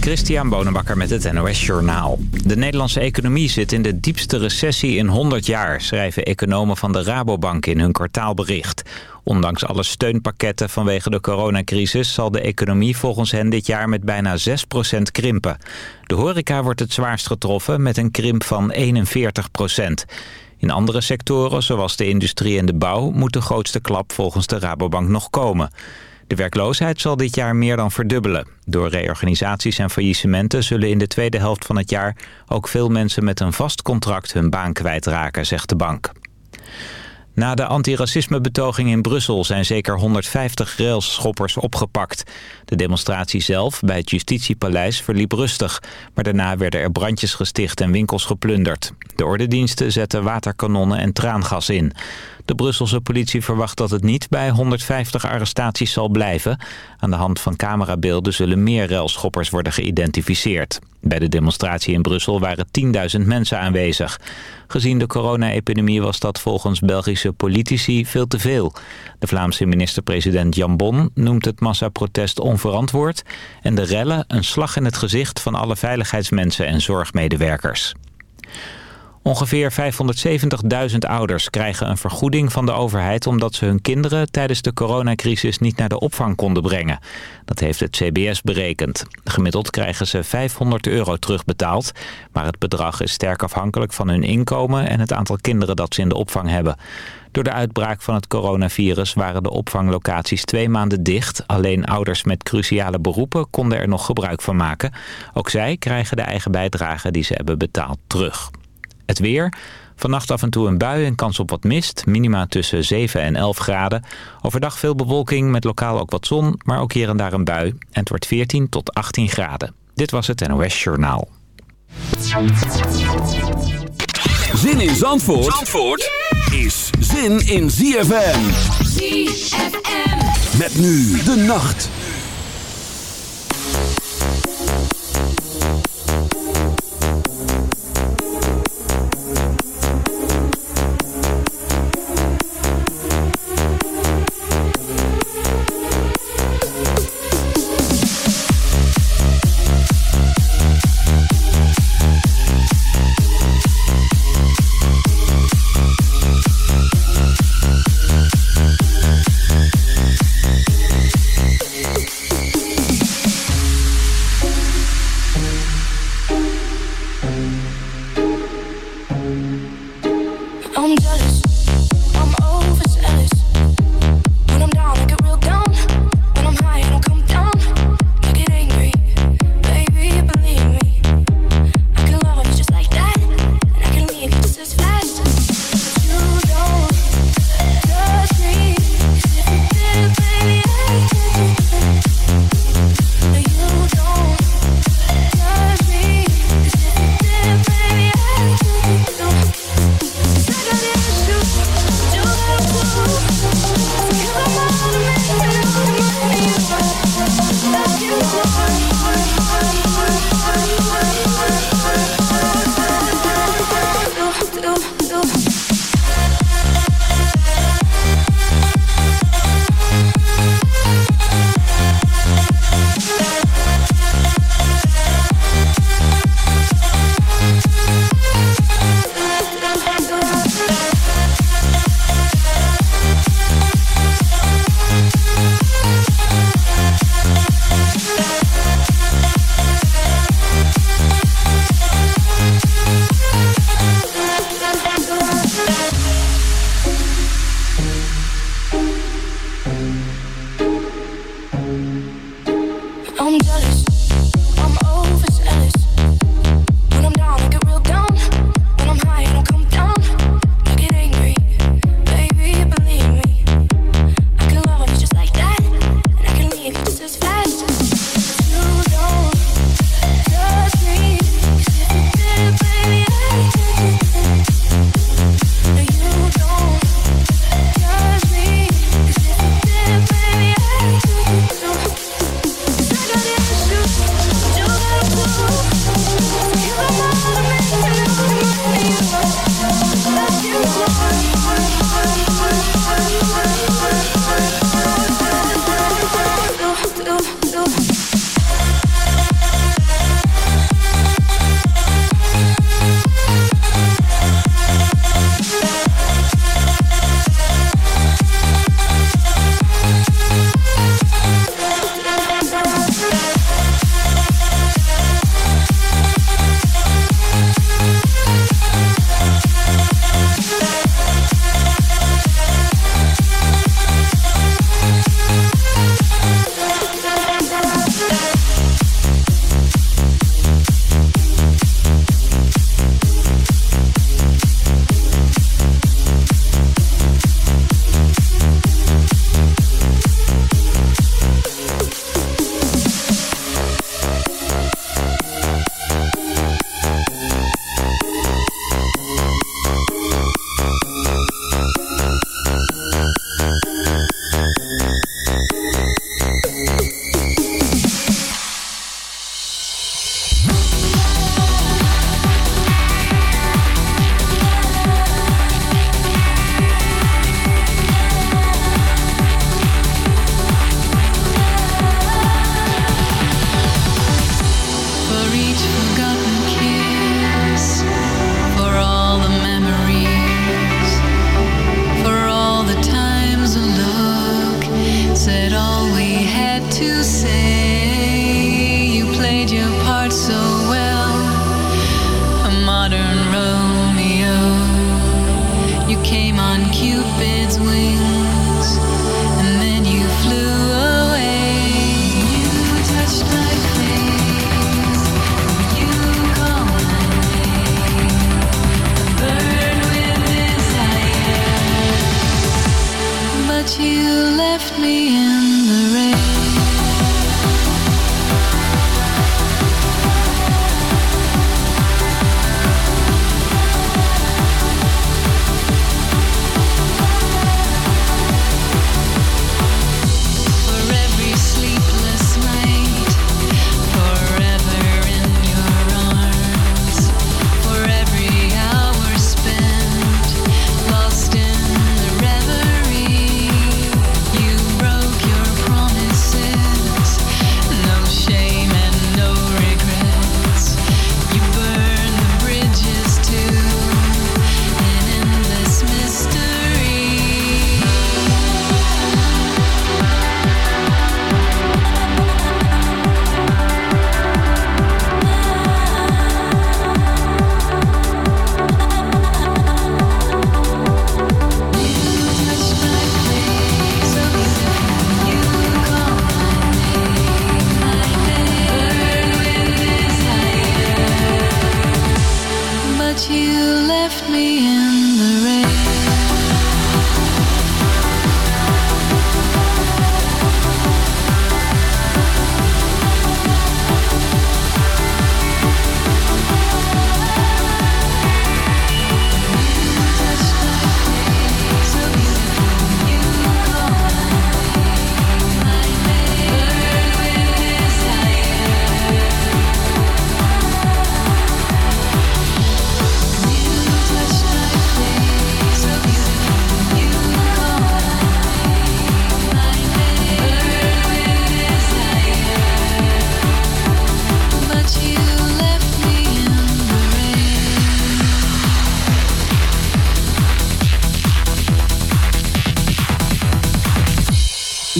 Christian Bonenbakker met het NOS Journaal. De Nederlandse economie zit in de diepste recessie in 100 jaar... schrijven economen van de Rabobank in hun kwartaalbericht. Ondanks alle steunpakketten vanwege de coronacrisis... zal de economie volgens hen dit jaar met bijna 6% krimpen. De horeca wordt het zwaarst getroffen met een krimp van 41% In andere sectoren, zoals de industrie en de bouw... moet de grootste klap volgens de Rabobank nog komen... De werkloosheid zal dit jaar meer dan verdubbelen. Door reorganisaties en faillissementen zullen in de tweede helft van het jaar... ook veel mensen met een vast contract hun baan kwijtraken, zegt de bank. Na de antiracismebetoging in Brussel zijn zeker 150 railschoppers opgepakt. De demonstratie zelf bij het Justitiepaleis verliep rustig. Maar daarna werden er brandjes gesticht en winkels geplunderd. De ordendiensten zetten waterkanonnen en traangas in. De Brusselse politie verwacht dat het niet bij 150 arrestaties zal blijven. Aan de hand van camerabeelden zullen meer railschoppers worden geïdentificeerd. Bij de demonstratie in Brussel waren 10.000 mensen aanwezig. Gezien de corona-epidemie was dat volgens Belgische politici veel te veel. De Vlaamse minister-president Jan Bon noemt het massaprotest onverantwoord... en de rellen een slag in het gezicht van alle veiligheidsmensen en zorgmedewerkers. Ongeveer 570.000 ouders krijgen een vergoeding van de overheid... omdat ze hun kinderen tijdens de coronacrisis niet naar de opvang konden brengen. Dat heeft het CBS berekend. Gemiddeld krijgen ze 500 euro terugbetaald. Maar het bedrag is sterk afhankelijk van hun inkomen... en het aantal kinderen dat ze in de opvang hebben. Door de uitbraak van het coronavirus waren de opvanglocaties twee maanden dicht. Alleen ouders met cruciale beroepen konden er nog gebruik van maken. Ook zij krijgen de eigen bijdrage die ze hebben betaald terug. Het weer. Vannacht af en toe een bui en kans op wat mist. Minima tussen 7 en 11 graden. Overdag veel bewolking met lokaal ook wat zon. Maar ook hier en daar een bui. En het wordt 14 tot 18 graden. Dit was het NOS Journaal. Zin in Zandvoort, Zandvoort is zin in ZFM. ZFM. Met nu de nacht.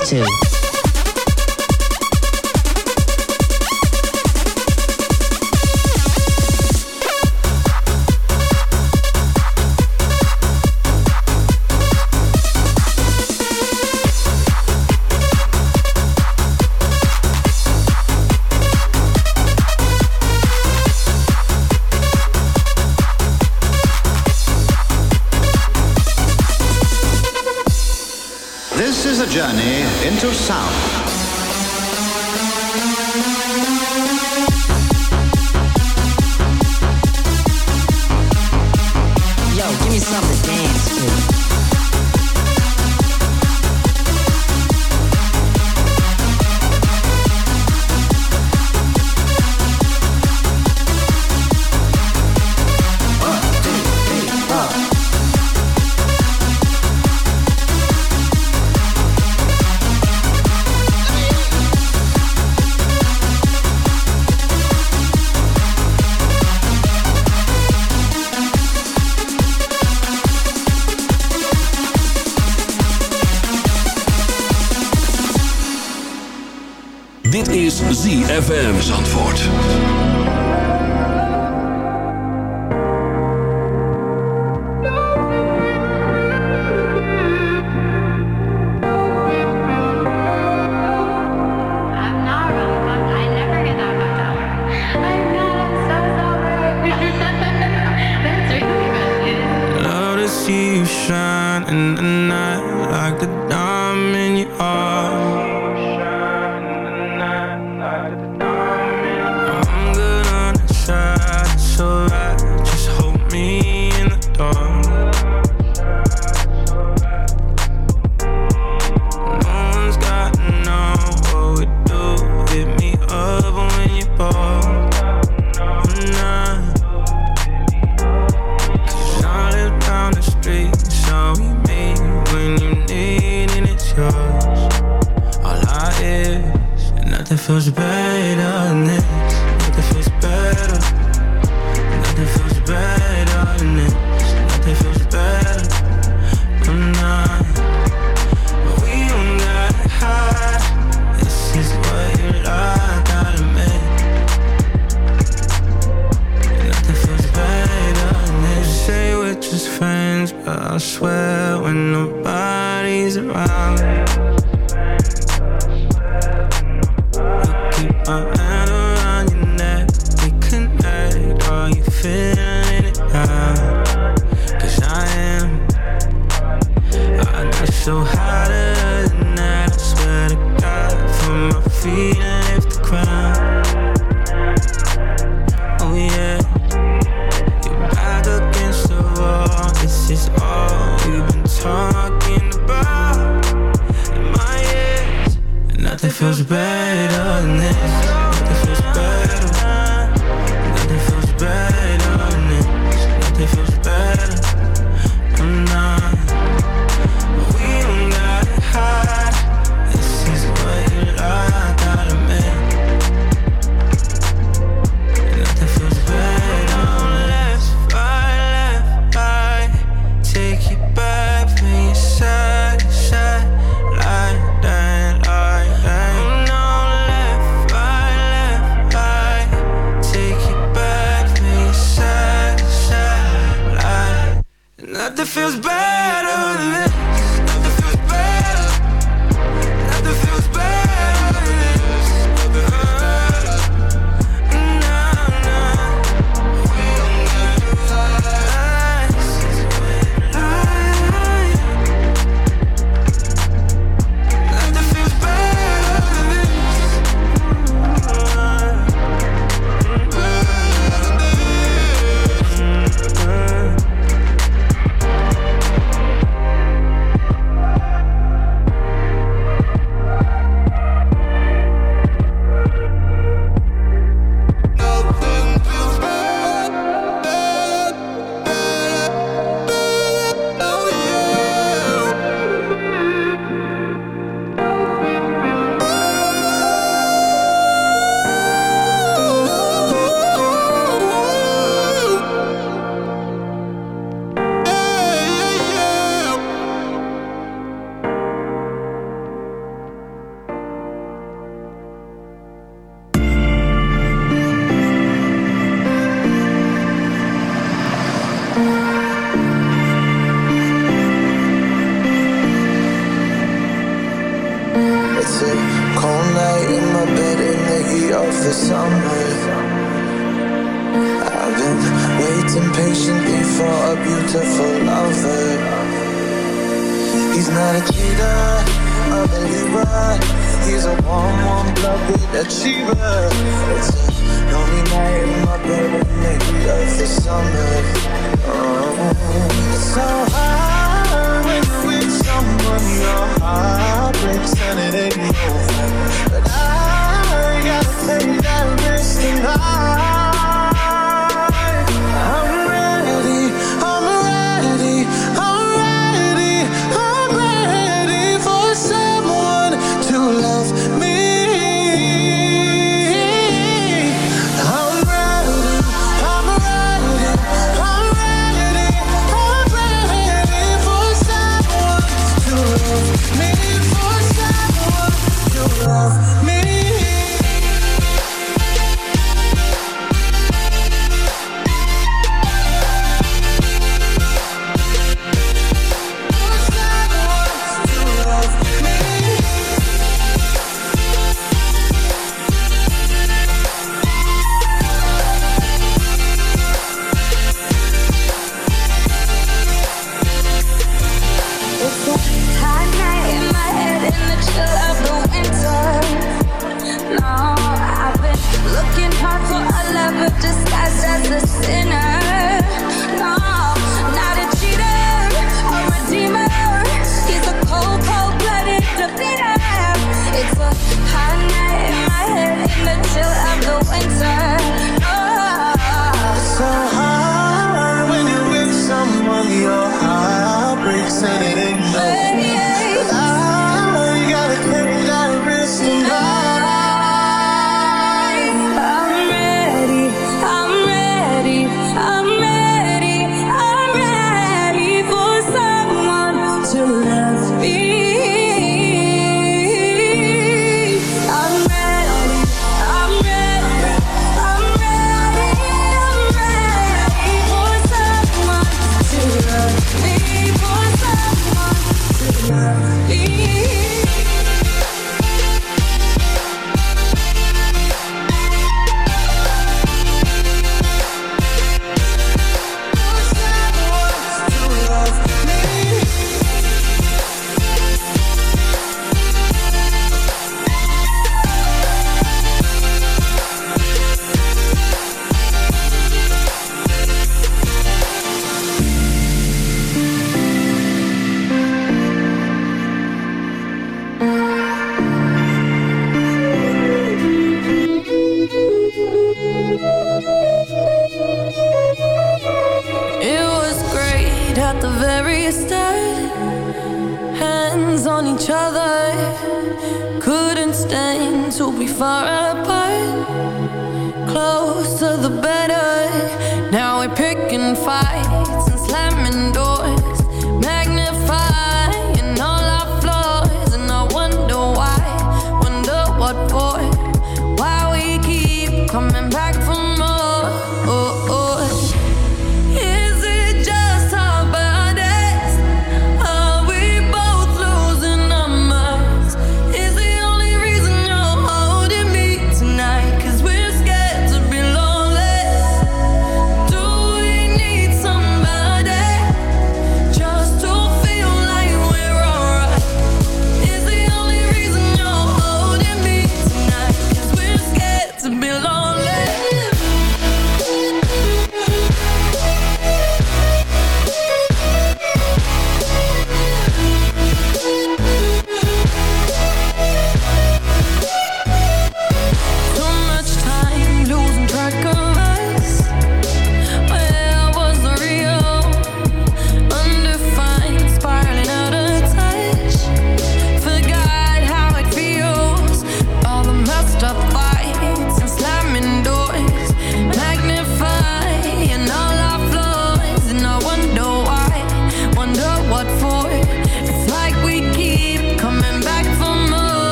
too. Journey into sound. ZFM Zandvoort. feels better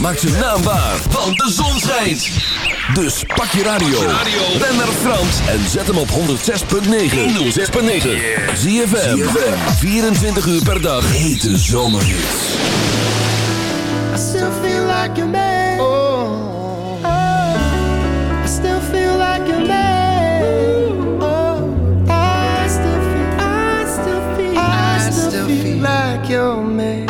Maak zijn naam waar, want de zon schijnt. Dus pak je radio. Ben naar Frans en zet hem op 106.9. 106.9. Zie je 24 uur per dag. Hete zomerhits. I still feel like a man. Oh. I still feel like a man. Oh. I still feel, I still feel, I still feel like your man.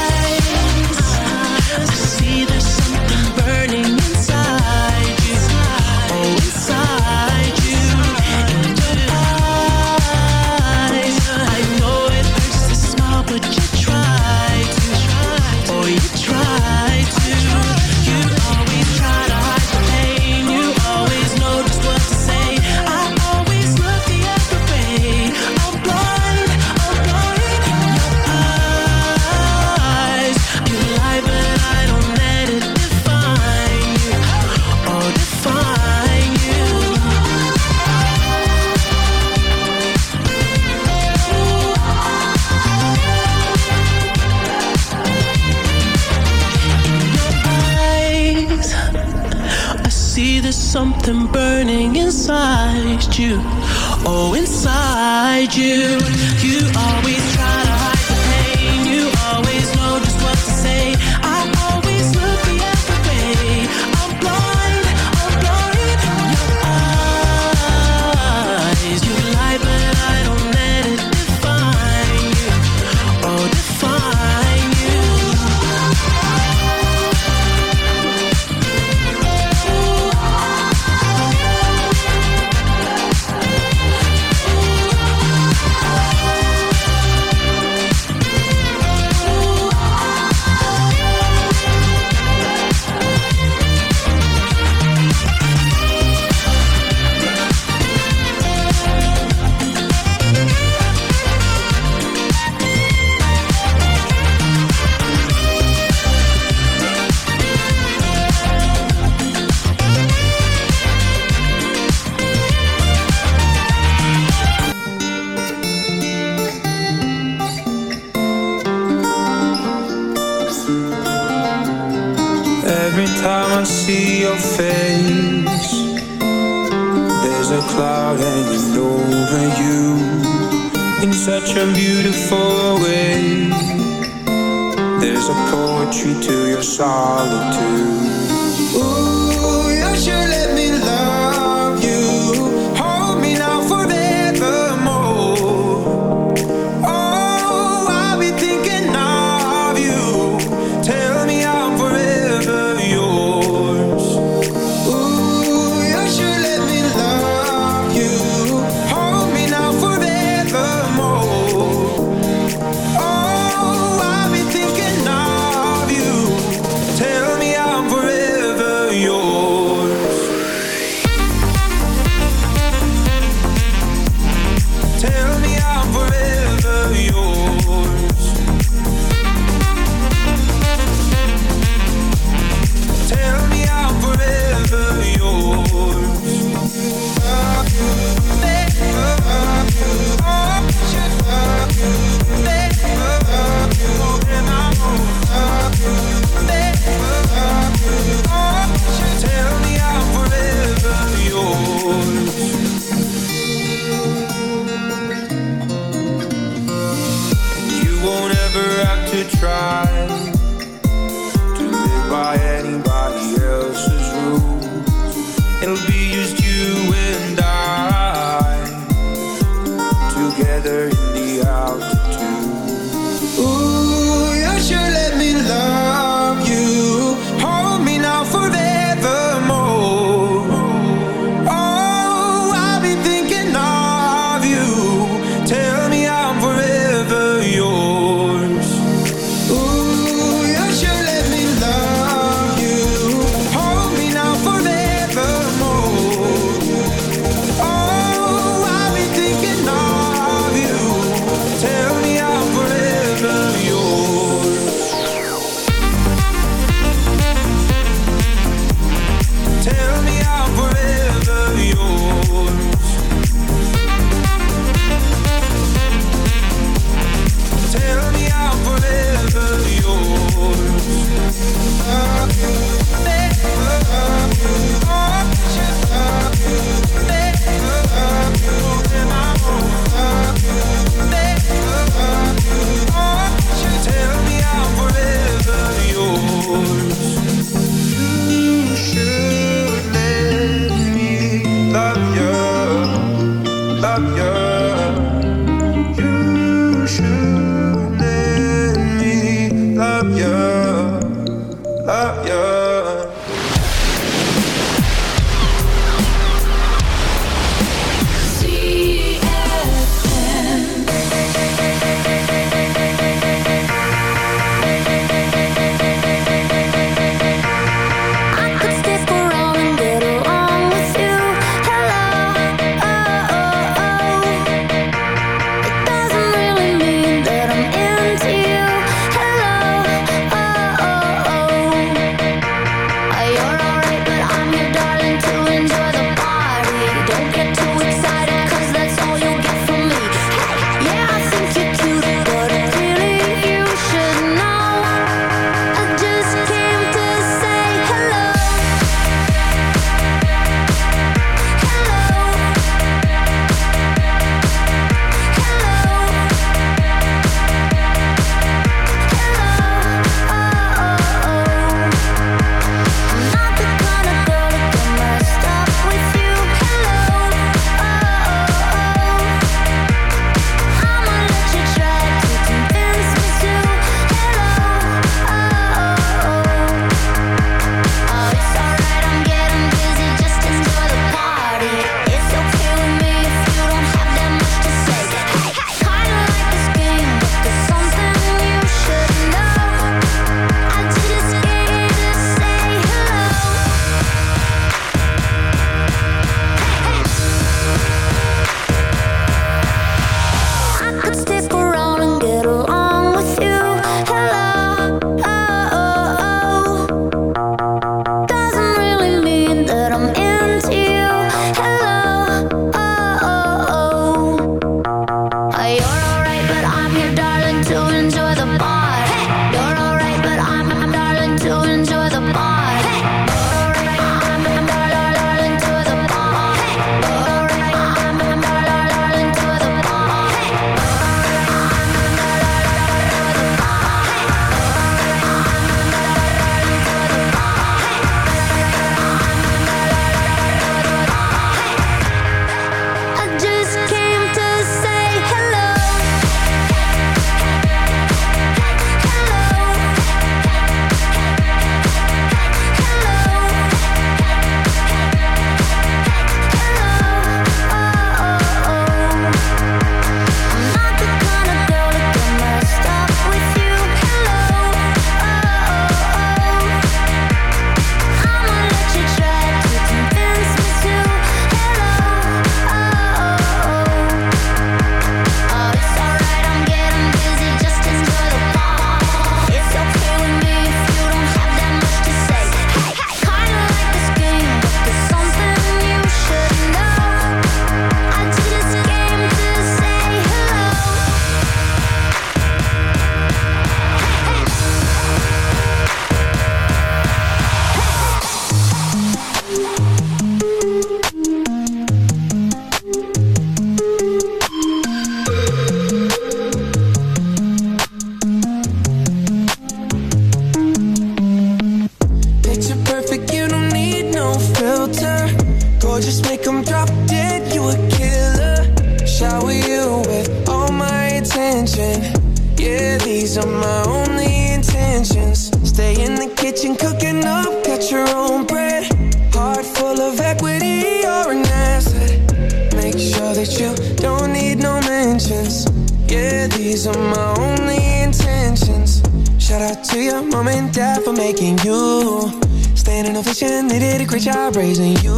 that you don't need no mentions. Yeah, these are my only intentions. Shout out to your mom and dad for making you. Standing ovation, they did a great job raising you.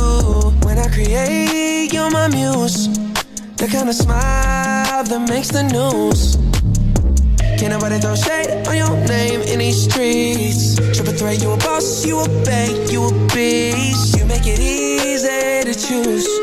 When I create, you're my muse. The kind of smile that makes the news. Can't nobody throw shade on your name in these streets. Triple threat, you a boss, you a bank, you a beast. You make it easy to choose.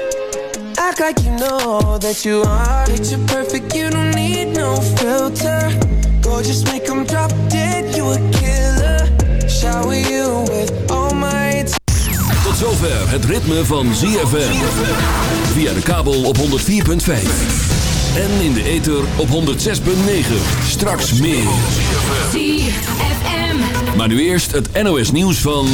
Act like you know that you are. Picture perfect, you don't need no filter. Gorgeous, make 'em drop dead. You a killer. Shower you with all my. Tot zover het ritme van ZFM. Via de kabel op 104.5. En in de ether op 106.9. Straks meer. ZFM. Maar nu eerst het NOS nieuws van...